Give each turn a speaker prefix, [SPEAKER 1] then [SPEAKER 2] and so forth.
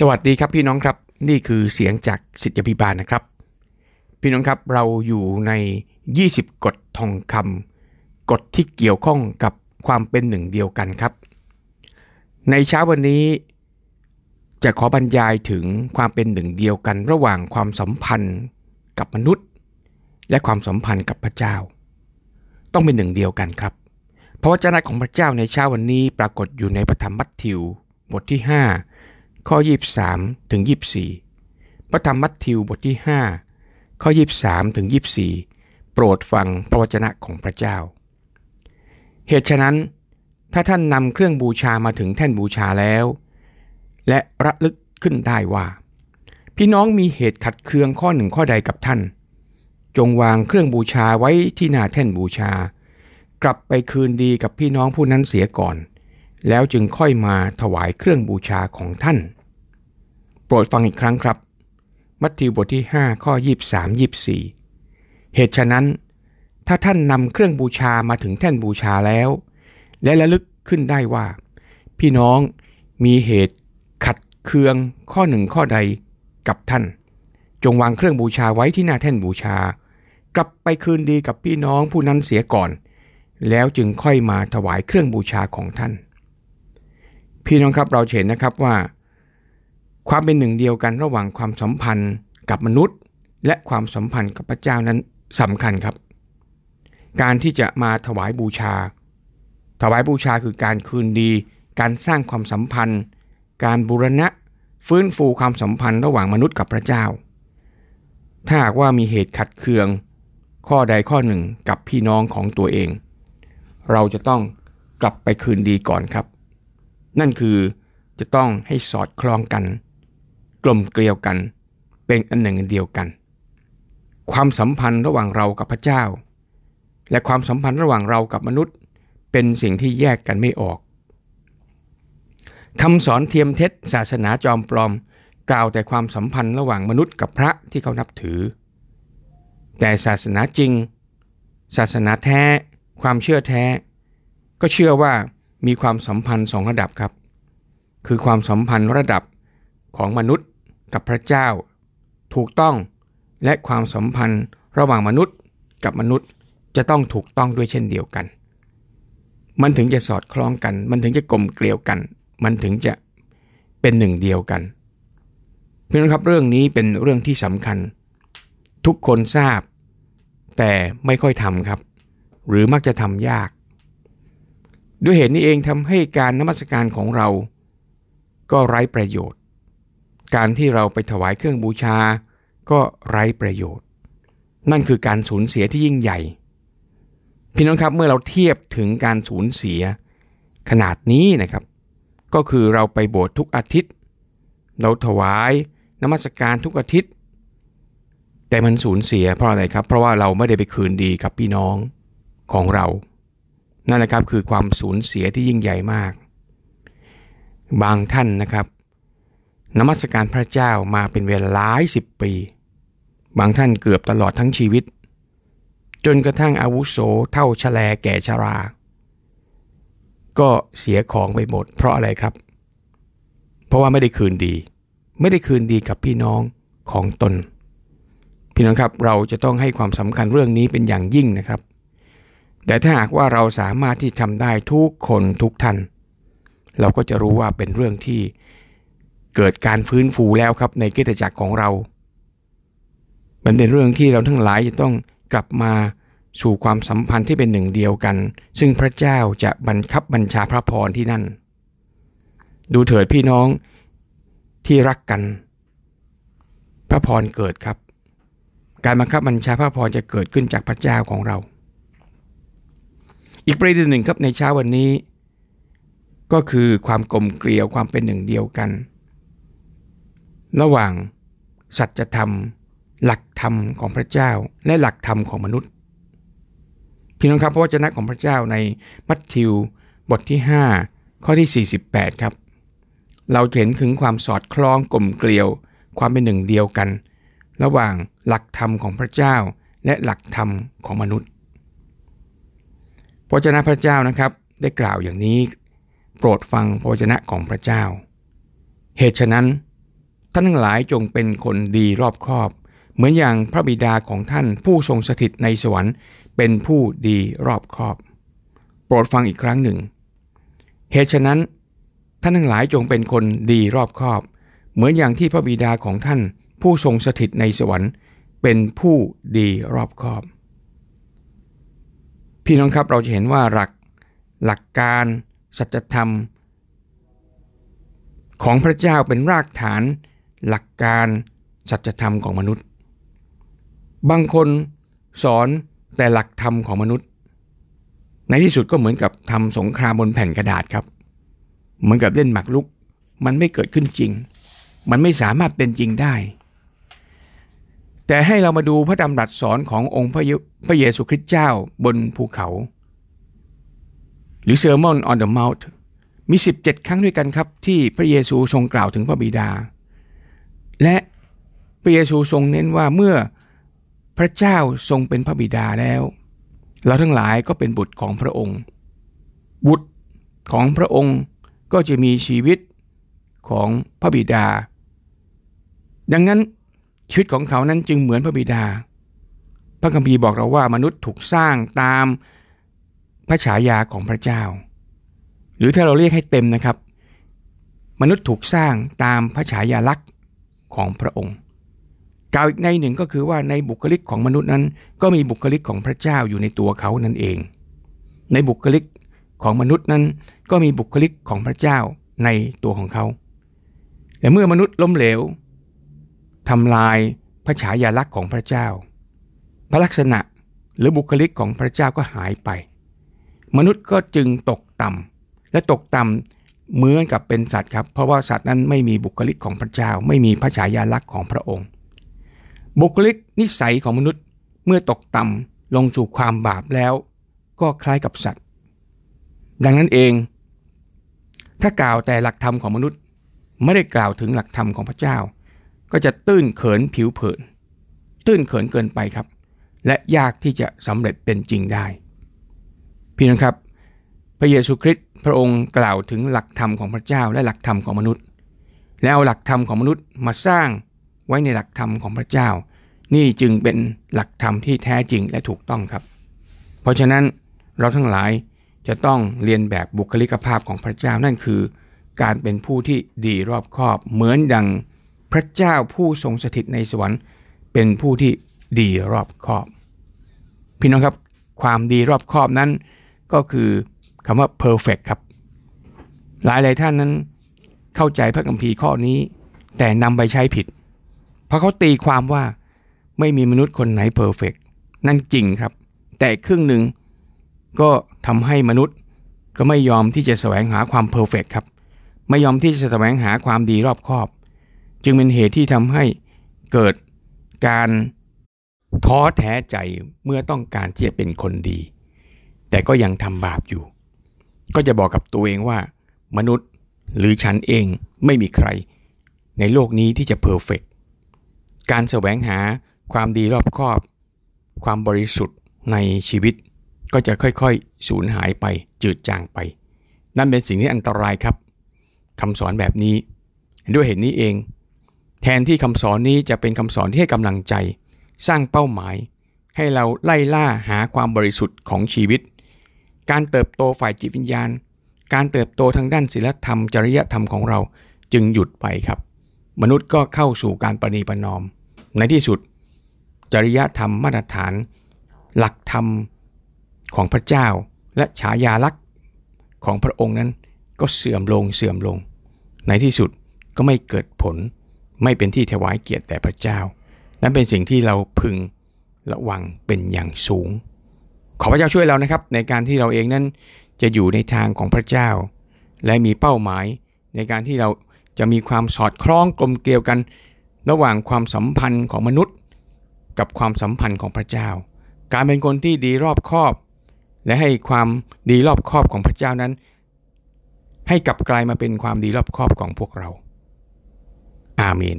[SPEAKER 1] สวัสดีครับพี่น้องครับนี่คือเสียงจากสิทธิพิบาลนะครับ พี่น้องครับเราอยู่ใน 20 กฎทองคำกฎที่เกี่ยวข้องกับความเป็นหนึ่งเดียวกันครับ ในเช้าวันนี้ จะขอบรรยายถึงความเป็นหนึ่งเดียวกันระหว่างความสัมพันธ์กับมนุษย์ และความสัมพันธ์กับพระเจ้า ต้องเป็นหนึ่งเดียวกันครับพระวจนะของพระเจ้าในเช้าวันนี้ปรากฏอยู่ในพระธรรมมัทธิวบทที่ 5 ข้อ 23ถึง24 พระธรรมมัทธิวบทที่ 5 ข้อ 23ถึง24 โปรดฟังพระวจนะของพระเจ้า เหตุฉะนั้น ถ้าท่านนำเครื่องบูชามาถึงแท่นบูชาแล้ว และระลึกขึ้นได้ว่า พี่น้องมีเหตุขัดเคืองข้อหนึ่งข้อใดกับท่าน จงวางเครื่องบูชาไว้ที่หน้าแท่นบูชา กลับไปคืนดีกับพี่น้องผู้นั้นเสียก่อนแล้วจึงค่อยมาถวายเครื่องบูชาของท่าน โปรดฟังอีกครั้งครับ มัทธิวบทที่ 5 ข้อ 23 24 เหตุฉะนั้น ถ้าท่านนำเครื่องบูชามาถึงแท่นบูชาแล้ว และระลึกขึ้นได้ว่า พี่น้องมีเหตุขัดเคืองข้อหนึ่งข้อใดกับท่าน จงวางเครื่องบูชาไว้ที่หน้าแท่นบูชา กลับไปคืนดีกับพี่น้องผู้นั้นเสียก่อน แล้วจึงค่อยมาถวายเครื่องบูชาของท่าน พี่น้องครับเราเห็นนะครับว่า ความเป็นหนึ่งเดียวกันระหว่างความสัมพันธ์กับมนุษย์ และความสัมพันธ์กับพระเจ้านั้นสำคัญครับ การที่จะมาถวายบูชา ถวายบูชาคือการคืนดี การสร้างความสัมพันธ์ การบูรณะฟื้นฟูความสัมพันธ์ระหว่างมนุษย์กับพระเจ้า ถ้าหากว่ามีเหตุขัดเคือง ข้อใดข้อหนึ่งกับพี่น้องของตัวเอง เราจะต้องกลับไปคืนดีก่อนครับ นั่นคือจะต้องให้สอดคล้องกัน ลมเกลียวกัน เป็นอันหนึ่งเดียวกัน ความสัมพันธ์ระหว่างเรากับพระเจ้า และความสัมพันธ์ระหว่างเรากับมนุษย์ เป็นสิ่งที่แยกกันไม่ออกคำสอนเทียมเท็จศาสนาจอมปลอม กล่าวแต่ความสัมพันธ์ระหว่างมนุษย์กับพระที่เขานับถือ แต่ศาสนาจริง ศาสนาแท้ ความเชื่อแท้ ก็เชื่อว่ามีความสัมพันธ์สองระดับครับ คือความสัมพันธ์ระดับของมนุษย์ กับพระเจ้า ถูกต้องและความสัมพันธ์ระหว่างมนุษย์กับมนุษย์จะต้องถูกต้องด้วยเช่นเดียวกัน มันถึงจะสอดคล้องกัน มันถึงจะกลมเกลียวกัน มันถึงจะเป็นหนึ่งเดียวกันเพื่อนครับเรื่องนี้เป็นเรื่องที่สำคัญ ทุกคนทราบ แต่ไม่ค่อยทำครับ หรือมักจะทำยาก ด้วยเหตุนี้เองทำให้การนมัสการของเรา ก็ไร้ประโยชน์ การที่เราไปถวายเครื่องบูชา ก็ไร้ประโยชน์ นั่นคือการสูญเสียที่ยิ่งใหญ่ พี่น้องครับเมื่อเราเทียบถึงการสูญเสียขนาดนี้นะครับ ก็คือเราไปโบสถ์ทุกอาทิตย์ เราถวายนมัสการทุกอาทิตย์ แต่มันสูญเสียเพราะอะไรครับ เพราะว่าเราไม่ได้ไปคืนดีกับพี่น้องของเรา นั่นแหละครับคือความสูญเสียที่ยิ่งใหญ่มาก บางท่านนะครับ นมัสการพระเจ้ามาเป็นเวลาหลายสิบปี บางท่านเกือบตลอดทั้งชีวิต จนกระทั่งอาวุโสเท่าชแลแก่ชรา ก็เสียของไปหมด เพราะอะไรครับ เพราะว่าไม่ได้คืนดี ไม่ได้คืนดีกับพี่น้องของตน พี่น้องครับเราจะต้องให้ความสำคัญเรื่องนี้เป็นอย่างยิ่งนะครับ แต่ถ้าหากว่าเราสามารถที่ทำได้ทุกคนทุกท่านเราก็จะรู้ว่าเป็นเรื่องที่ เกิดการฟื้นฟูแล้วครับในกิจจักรของเรา มันเป็นเรื่องที่เราทั้งหลายจะต้องกลับมาสู่ความสัมพันธ์ที่เป็นหนึ่งเดียวกัน ซึ่งพระเจ้าจะบัญคับบัญชาพระพรที่นั่น ดูเถิดพี่น้องที่รักกัน พระพรเกิดครับ การบังคับบัญชาพระพรจะเกิดขึ้นจากพระเจ้าของเรา อีกประเด็นหนึ่งครับในเช้าวันนี้ ก็คือความกลมเกลียวความเป็นหนึ่งเดียวกัน ระหว่างสัจธรรม หลักธรรมของพระเจ้า และหลักธรรมของมนุษย์พี่น้องครับพระวจนะของพระเจ้าในมัทธิวบทที่ 5 ข้อที่ 48 ครับ เราเห็นถึงความสอดคล้องกลมเกลียว ความเป็นหนึ่งเดียวกัน ระหว่างหลักธรรมของพระเจ้า และหลักธรรมของมนุษย์พระวจนะพระเจ้านะครับ ได้กล่าวอย่างนี้ โปรดฟังพระวจนะของพระเจ้า เหตุฉะนั้น ท่านทั้งหลายจงเป็นคนดีรอบครอบ เหมือนอย่างพระบิดาของท่านผู้ทรงสถิตในสวรรค์ เป็นผู้ดีรอบครอบ โปรดฟังอีกครั้งหนึ่ง เหตุฉะนั้น ท่านทั้งหลายจงเป็นคนดีรอบครอบ เหมือนอย่างที่พระบิดาของท่าน ผู้ทรงสถิตในสวรรค์ เป็นผู้ดีรอบครอบ พี่น้องครับเราจะเห็นว่าหลักหลักการ สัจธรรม ของพระเจ้าเป็นรากฐาน หลักการสัจธรรมของมนุษย์ บางคนสอนแต่หลักธรรมของมนุษย์ ในที่สุดก็เหมือนกับทำสงครามบนแผ่นกระดาษครับ เหมือนกับเล่นหมากรุก มันไม่เกิดขึ้นจริง มันไม่สามารถเป็นจริงได้ แต่ให้เรามาดูพระดำรัสสอนขององค์พระเยพระเยซูคริสต์เจ้าบนภูเขา หรือ Sermon on the Mount มี 17 ครั้งด้วยกันครับที่พระเยซูทรงกล่าวถึงพระบิดา และพระเยซูทรงเน้นว่าเมื่อพระเจ้าทรงเป็นพระบิดาแล้ว เราทั้งหลายก็เป็นบุตรของพระองค์ บุตรของพระองค์ก็จะมีชีวิตของพระบิดา ดังนั้นชีวิตของเขานั้นจึงเหมือนพระบิดา พระคัมภีร์บอกเราว่ามนุษย์ถูกสร้างตามพระฉายาของพระเจ้า หรือถ้าเราเรียกให้เต็มนะครับ มนุษย์ถูกสร้างตามพระฉายาลักษณ์ ของพระองค์กล่าวอีกในหนึ่งก็คือว่าในบุคลิกของมนุษย์นั้น ก็มีบุคลิกของพระเจ้าอยู่ในตัวเขานั่นเอง ในบุคลิกของมนุษย์นั้น ก็มีบุคลิกของพระเจ้าในตัวของเขาแต่เมื่อมนุษย์ล้มเหลวทำลายพระฉายาลักษณ์ของพระเจ้า พระลักษณะหรือบุคลิกของพระเจ้าก็หายไป มนุษย์ก็จึงตกต่ำและตกต่ำ เหมือนกับเป็นสัตว์ครับ เพราะว่าสัตว์นั้นไม่มีบุคลิกของพระเจ้า ไม่มีพระฉายาลักษณ์ของพระองค์ บุคลิกนิสัยของมนุษย์เมื่อตกต่ำลงสู่ความบาปแล้ว ก็คล้ายกับสัตว์ ดังนั้นเอง ถ้ากล่าวแต่หลักธรรมของมนุษย์ไม่ได้กล่าวถึงหลักธรรมของพระเจ้า ก็จะตื้นเขินผิวเผิน ตื้นเขินเกินไปครับ และยากที่จะสำเร็จเป็นจริงได้ พี่น้องครับ พระเยซูคริสต์พระองค์กล่าวถึงหลักธรรมของพระเจ้าและหลักธรรมของมนุษย์ แล้วเอาหลักธรรมของมนุษย์มาสร้างไว้ในหลักธรรมของพระเจ้า นี่จึงเป็นหลักธรรมที่แท้จริงและถูกต้องครับ เพราะฉะนั้นเราทั้งหลายจะต้องเรียนแบบบุคลิกภาพของพระเจ้านั่นคือ การเป็นผู้ที่ดีรอบคอบ เหมือนดังพระเจ้าผู้ทรงสถิตในสวรรค์ เป็นผู้ที่ดีรอบคอบ พี่น้องครับ ความดีรอบคอบนั้นก็คือ คำว่า perfect ครับ หลายหลายท่านนั้นเข้าใจพระคัมภีร์ข้อนี้ แต่นำไปใช้ผิด เพราะเขาตีความว่าไม่มีมนุษย์คนไหน perfect นั่นจริงครับ แต่ครึ่งหนึ่งก็ทำให้มนุษย์ก็ไม่ยอมที่จะแสวงหาความ perfect ครับ ไม่ยอมที่จะแสวงหาความดีรอบคอบ จึงเป็นเหตุที่ทำให้เกิดการท้อแท้ใจเมื่อต้องการที่จะเป็นคนดี แต่ก็ยังทำบาปอยู่ ก็จะบอกกับตัวเองว่า มนุษย์หรือฉันเองไม่มีใคร ในโลกนี้ที่จะเพอร์เฟกการแสวงหาความดีรอบคอบ ความบริสุทธิ์ในชีวิต ก็จะค่อยๆ สูญหายไปจืดจางไป นั่นเป็นสิ่งที่อันตรายครับคำสอนแบบนี้ ด้วยเหตุนี้เอง แทนที่คำสอนนี้จะเป็นคำสอนที่ให้กำลังใจ สร้างเป้าหมาย ให้เราไล่ล่าหาความบริสุทธิ์ของชีวิต การเติบโตฝ่ายจิตวิญญาณ การเติบโตทางด้านศีลธรรมจริยธรรมของเราจึงหยุดไปครับ มนุษย์ก็เข้าสู่การประนีประนอม ในที่สุด จริยธรรมมาตรฐาน หลักธรรมของพระเจ้า และฉายาลักษณ์ของพระองค์นั้นก็เสื่อมลงเสื่อมลง ในที่สุดก็ไม่เกิดผล ไม่เป็นที่ถวายเกียรติแด่พระเจ้า นั้นเป็นสิ่งที่เราพึงระวังเป็นอย่างสูง ขอพระเจ้าช่วยเรานะครับ ในการที่เราเองนั้นจะอยู่ในทางของพระเจ้า และมีเป้าหมายในการที่เราจะมีความสอดคล้องกลมเกลียวกัน ระหว่างความสัมพันธ์ของมนุษย์ กับความสัมพันธ์ของพระเจ้า การเป็นคนที่ดีรอบคอบ และให้ความดีรอบคอบของพระเจ้านั้น ให้กลับกลายมาเป็นความดีรอบคอบของพวกเรา อาเมน